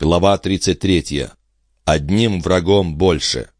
Глава 33. Одним врагом больше.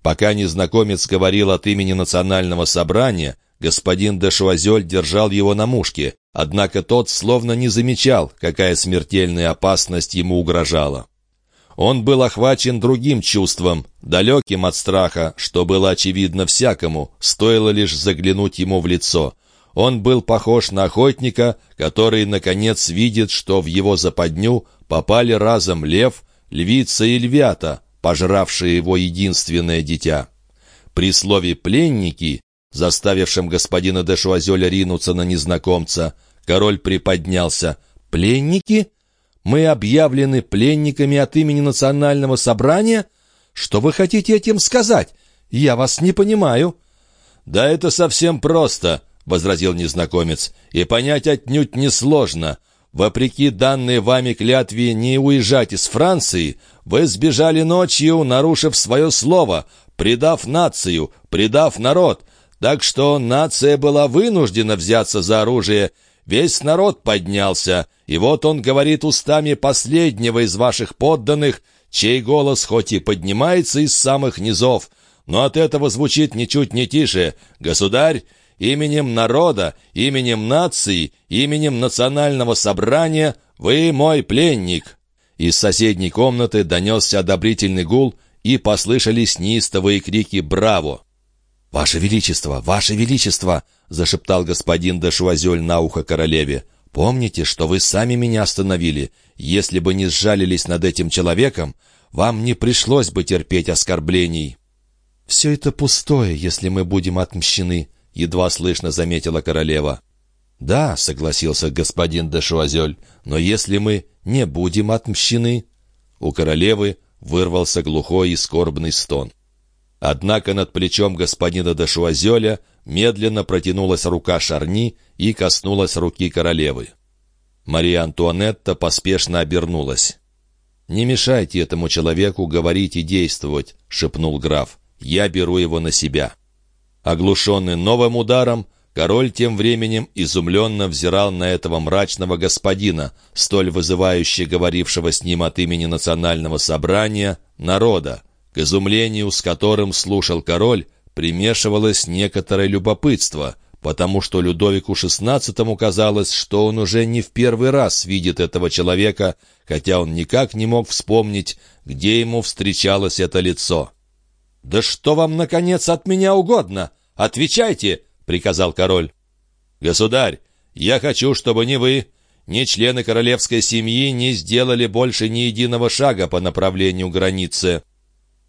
Пока незнакомец говорил от имени национального собрания, господин де Шуазель держал его на мушке, однако тот словно не замечал, какая смертельная опасность ему угрожала. Он был охвачен другим чувством, далеким от страха, что было очевидно всякому, стоило лишь заглянуть ему в лицо. Он был похож на охотника, который, наконец, видит, что в его западню попали разом лев, львица и львята, пожравшие его единственное дитя. При слове «пленники», заставившем господина де Шуазеля ринуться на незнакомца, король приподнялся. «Пленники? Мы объявлены пленниками от имени национального собрания? Что вы хотите этим сказать? Я вас не понимаю». «Да это совсем просто», — возразил незнакомец, — «и понять отнюдь несложно. Вопреки данной вами клятве не уезжать из Франции, вы сбежали ночью, нарушив свое слово, предав нацию, предав народ. Так что нация была вынуждена взяться за оружие. Весь народ поднялся, и вот он говорит устами последнего из ваших подданных, чей голос хоть и поднимается из самых низов, но от этого звучит ничуть не тише. «Государь, именем народа, именем нации, именем национального собрания вы мой пленник». Из соседней комнаты донесся одобрительный гул, и послышались неистовые крики «Браво!». «Ваше Величество! Ваше Величество!» — зашептал господин де Шуазель на ухо королеве. «Помните, что вы сами меня остановили. Если бы не сжалились над этим человеком, вам не пришлось бы терпеть оскорблений». «Все это пустое, если мы будем отмщены», — едва слышно заметила королева. «Да», — согласился господин де Шуазель, «но если мы не будем отмщены...» У королевы вырвался глухой и скорбный стон. Однако над плечом господина де Шуазеля медленно протянулась рука Шарни и коснулась руки королевы. Мария Антуанетта поспешно обернулась. «Не мешайте этому человеку говорить и действовать», — шепнул граф. «Я беру его на себя». Оглушенный новым ударом, король тем временем изумленно взирал на этого мрачного господина, столь вызывающе говорившего с ним от имени национального собрания, народа, к изумлению, с которым слушал король, примешивалось некоторое любопытство, потому что Людовику XVI казалось, что он уже не в первый раз видит этого человека, хотя он никак не мог вспомнить, где ему встречалось это лицо. «Да что вам, наконец, от меня угодно? Отвечайте!» — приказал король. «Государь, я хочу, чтобы ни вы, ни члены королевской семьи не сделали больше ни единого шага по направлению границы.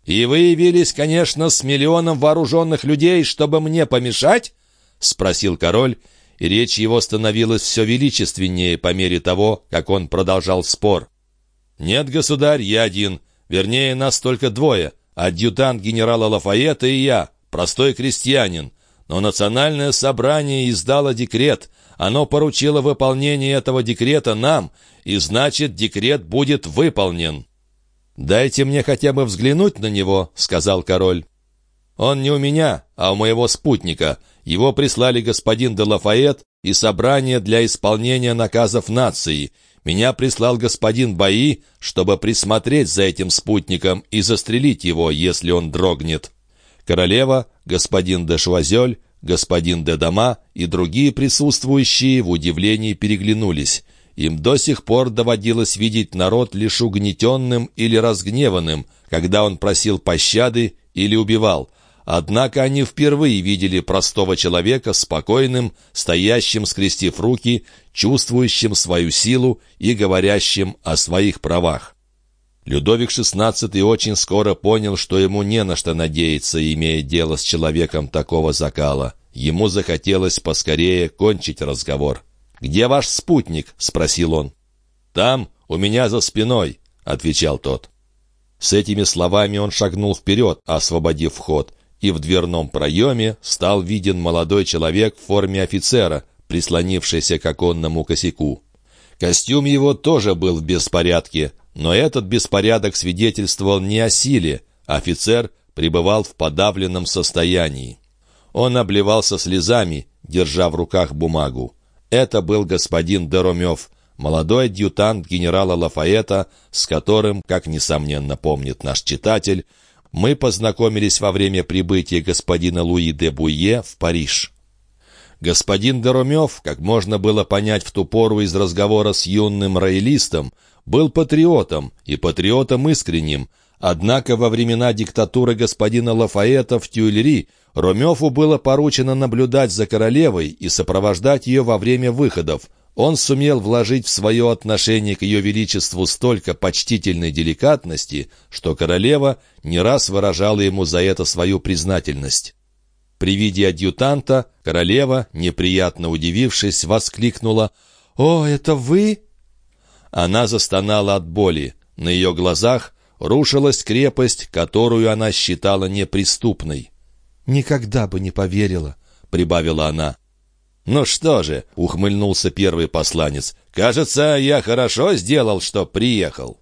И вы явились, конечно, с миллионом вооруженных людей, чтобы мне помешать?» — спросил король, и речь его становилась все величественнее по мере того, как он продолжал спор. «Нет, государь, я один. Вернее, нас только двое адъютант генерала Лафаета и я, простой крестьянин. Но национальное собрание издало декрет. Оно поручило выполнение этого декрета нам, и значит, декрет будет выполнен. «Дайте мне хотя бы взглянуть на него», — сказал король. «Он не у меня, а у моего спутника. Его прислали господин де Лафайет и собрание для исполнения наказов нации. Меня прислал господин Баи, чтобы присмотреть за этим спутником и застрелить его, если он дрогнет. Королева, господин де Швазель, господин де Дома и другие присутствующие в удивлении переглянулись. Им до сих пор доводилось видеть народ лишь угнетенным или разгневанным, когда он просил пощады или убивал – Однако они впервые видели простого человека спокойным, стоящим, скрестив руки, чувствующим свою силу и говорящим о своих правах. Людовик XVI очень скоро понял, что ему не на что надеяться, имея дело с человеком такого закала. Ему захотелось поскорее кончить разговор. «Где ваш спутник?» — спросил он. «Там, у меня за спиной», — отвечал тот. С этими словами он шагнул вперед, освободив вход и в дверном проеме стал виден молодой человек в форме офицера, прислонившийся к оконному косяку. Костюм его тоже был в беспорядке, но этот беспорядок свидетельствовал не о силе. Офицер пребывал в подавленном состоянии. Он обливался слезами, держа в руках бумагу. Это был господин Доромев, молодой адъютант генерала Лафаэта, с которым, как несомненно помнит наш читатель, мы познакомились во время прибытия господина Луи де Буе в Париж. Господин Доромев, как можно было понять в ту пору из разговора с юным роялистом, был патриотом, и патриотом искренним, однако во времена диктатуры господина Лафаэта в Тюильри Ромеву было поручено наблюдать за королевой и сопровождать ее во время выходов. Он сумел вложить в свое отношение к ее величеству столько почтительной деликатности, что королева не раз выражала ему за это свою признательность. При виде адъютанта королева, неприятно удивившись, воскликнула «О, это вы?» Она застонала от боли. На ее глазах рушилась крепость, которую она считала неприступной. «Никогда бы не поверила», — прибавила она. «Ну что же», — ухмыльнулся первый посланец, «кажется, я хорошо сделал, что приехал».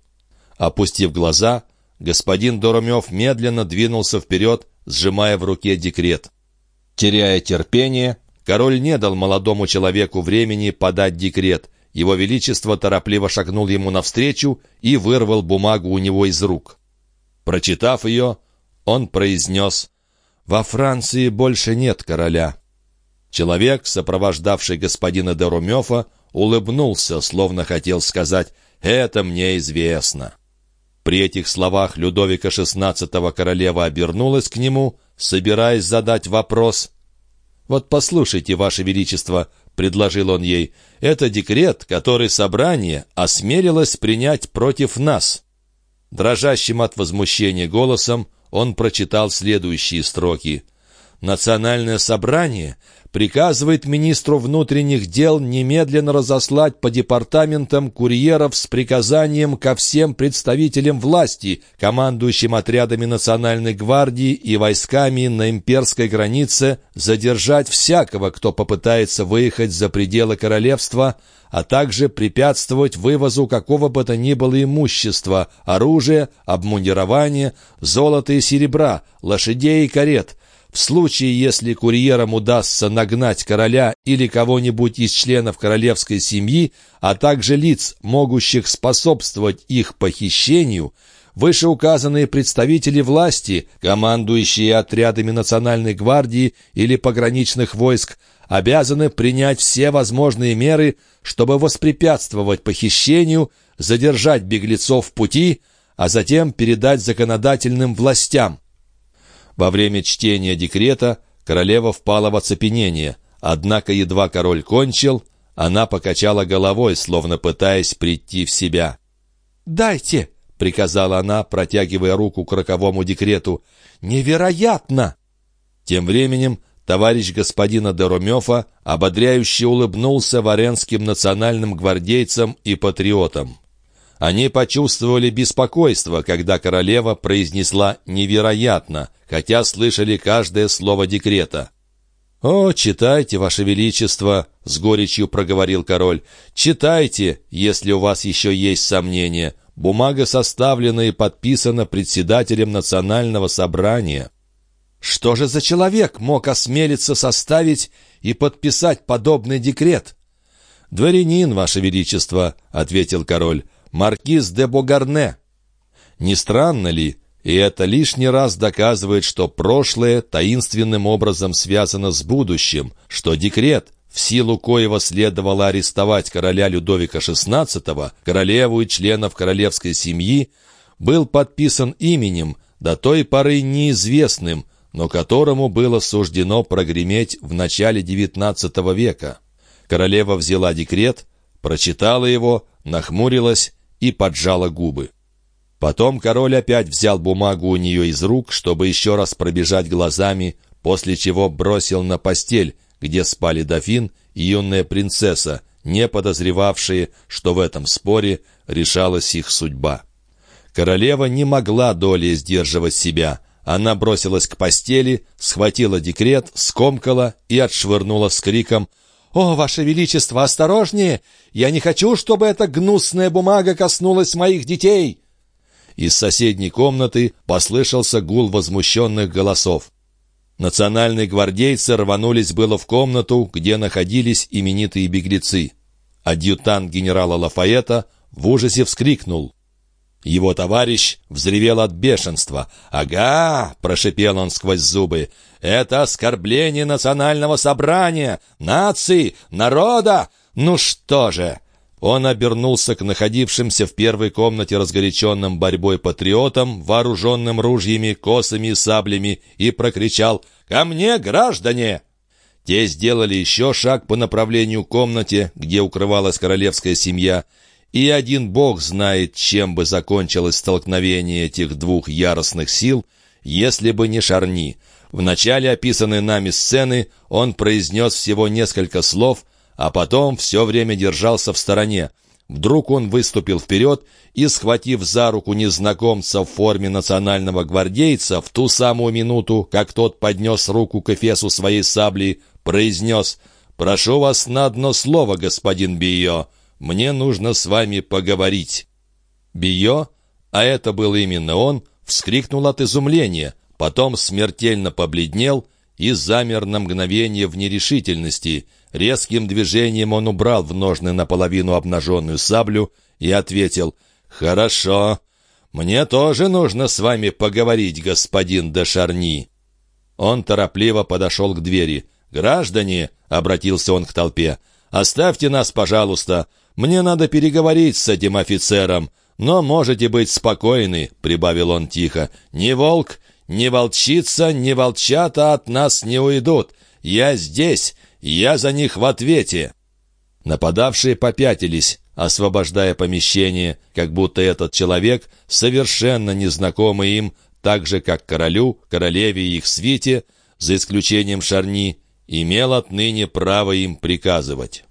Опустив глаза, господин Доромев медленно двинулся вперед, сжимая в руке декрет. Теряя терпение, король не дал молодому человеку времени подать декрет. Его Величество торопливо шагнул ему навстречу и вырвал бумагу у него из рук. Прочитав ее, он произнес «Во Франции больше нет короля». Человек, сопровождавший господина де улыбнулся, словно хотел сказать «Это мне известно». При этих словах Людовика XVI королева обернулась к нему, собираясь задать вопрос. «Вот послушайте, Ваше Величество», — предложил он ей, — «это декрет, который собрание осмелилось принять против нас». Дрожащим от возмущения голосом он прочитал следующие строки. «Национальное собрание приказывает министру внутренних дел немедленно разослать по департаментам курьеров с приказанием ко всем представителям власти, командующим отрядами Национальной гвардии и войсками на имперской границе, задержать всякого, кто попытается выехать за пределы королевства, а также препятствовать вывозу какого бы то ни было имущества, оружия, обмундирования, золота и серебра, лошадей и карет, в случае, если курьерам удастся нагнать короля или кого-нибудь из членов королевской семьи, а также лиц, могущих способствовать их похищению, вышеуказанные представители власти, командующие отрядами Национальной гвардии или пограничных войск, обязаны принять все возможные меры, чтобы воспрепятствовать похищению, задержать беглецов в пути, а затем передать законодательным властям. Во время чтения декрета королева впала в оцепенение, однако едва король кончил, она покачала головой, словно пытаясь прийти в себя. «Дайте!» — приказала она, протягивая руку к роковому декрету. «Невероятно!» Тем временем товарищ господина Доромёфа ободряюще улыбнулся варенским национальным гвардейцам и патриотам. Они почувствовали беспокойство, когда королева произнесла «невероятно», хотя слышали каждое слово декрета. «О, читайте, Ваше Величество!» — с горечью проговорил король. «Читайте, если у вас еще есть сомнения. Бумага составлена и подписана председателем национального собрания». «Что же за человек мог осмелиться составить и подписать подобный декрет?» «Дворянин, Ваше Величество», — ответил король маркиз де Богарне. Не странно ли, и это лишний раз доказывает, что прошлое таинственным образом связано с будущим, что декрет, в силу коего следовало арестовать короля Людовика XVI, королеву и членов королевской семьи, был подписан именем, до той поры неизвестным, но которому было суждено прогреметь в начале XIX века. Королева взяла декрет, прочитала его, нахмурилась и поджала губы. Потом король опять взял бумагу у нее из рук, чтобы еще раз пробежать глазами, после чего бросил на постель, где спали дофин и юная принцесса, не подозревавшие, что в этом споре решалась их судьба. Королева не могла долей сдерживать себя. Она бросилась к постели, схватила декрет, скомкала и отшвырнула с криком «О, Ваше Величество, осторожнее! Я не хочу, чтобы эта гнусная бумага коснулась моих детей!» Из соседней комнаты послышался гул возмущенных голосов. Национальные гвардейцы рванулись было в комнату, где находились именитые беглецы. Адъютант генерала Лафаэта в ужасе вскрикнул. Его товарищ взревел от бешенства. «Ага!» — прошипел он сквозь зубы. «Это оскорбление национального собрания, нации, народа! Ну что же!» Он обернулся к находившимся в первой комнате разгоряченным борьбой патриотам, вооруженным ружьями, косами и саблями, и прокричал «Ко мне, граждане!» Те сделали еще шаг по направлению комнате, где укрывалась королевская семья, и один бог знает, чем бы закончилось столкновение этих двух яростных сил, если бы не Шарни. В начале описанной нами сцены он произнес всего несколько слов, а потом все время держался в стороне. Вдруг он выступил вперед и, схватив за руку незнакомца в форме национального гвардейца в ту самую минуту, как тот поднес руку к эфесу своей сабли, произнес «Прошу вас на одно слово, господин Био, мне нужно с вами поговорить». Био, а это был именно он, вскрикнул от изумления, потом смертельно побледнел и замер на мгновение в нерешительности — Резким движением он убрал в ножны наполовину обнаженную саблю и ответил «Хорошо, мне тоже нужно с вами поговорить, господин де Шарни». Он торопливо подошел к двери. «Граждане», — обратился он к толпе, — «оставьте нас, пожалуйста. Мне надо переговорить с этим офицером. Но можете быть спокойны», — прибавил он тихо. «Ни волк, ни волчица, ни волчата от нас не уйдут. Я здесь, я за них в ответе!» Нападавшие попятились, освобождая помещение, как будто этот человек, совершенно незнакомый им, так же, как королю, королеве и их свите, за исключением Шарни, имел отныне право им приказывать.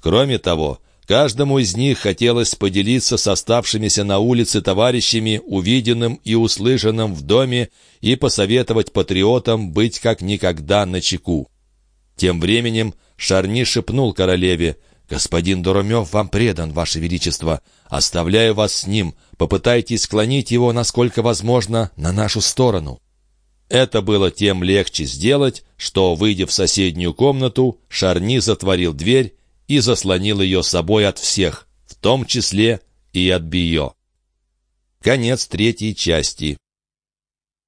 Кроме того, каждому из них хотелось поделиться с оставшимися на улице товарищами увиденным и услышанным в доме и посоветовать патриотам быть как никогда начеку. Тем временем Шарни шепнул королеве, «Господин Доромев вам предан, ваше величество. Оставляю вас с ним. Попытайтесь склонить его, насколько возможно, на нашу сторону». Это было тем легче сделать, что, выйдя в соседнюю комнату, Шарни затворил дверь и заслонил ее собой от всех, в том числе и от Био. Конец третьей части.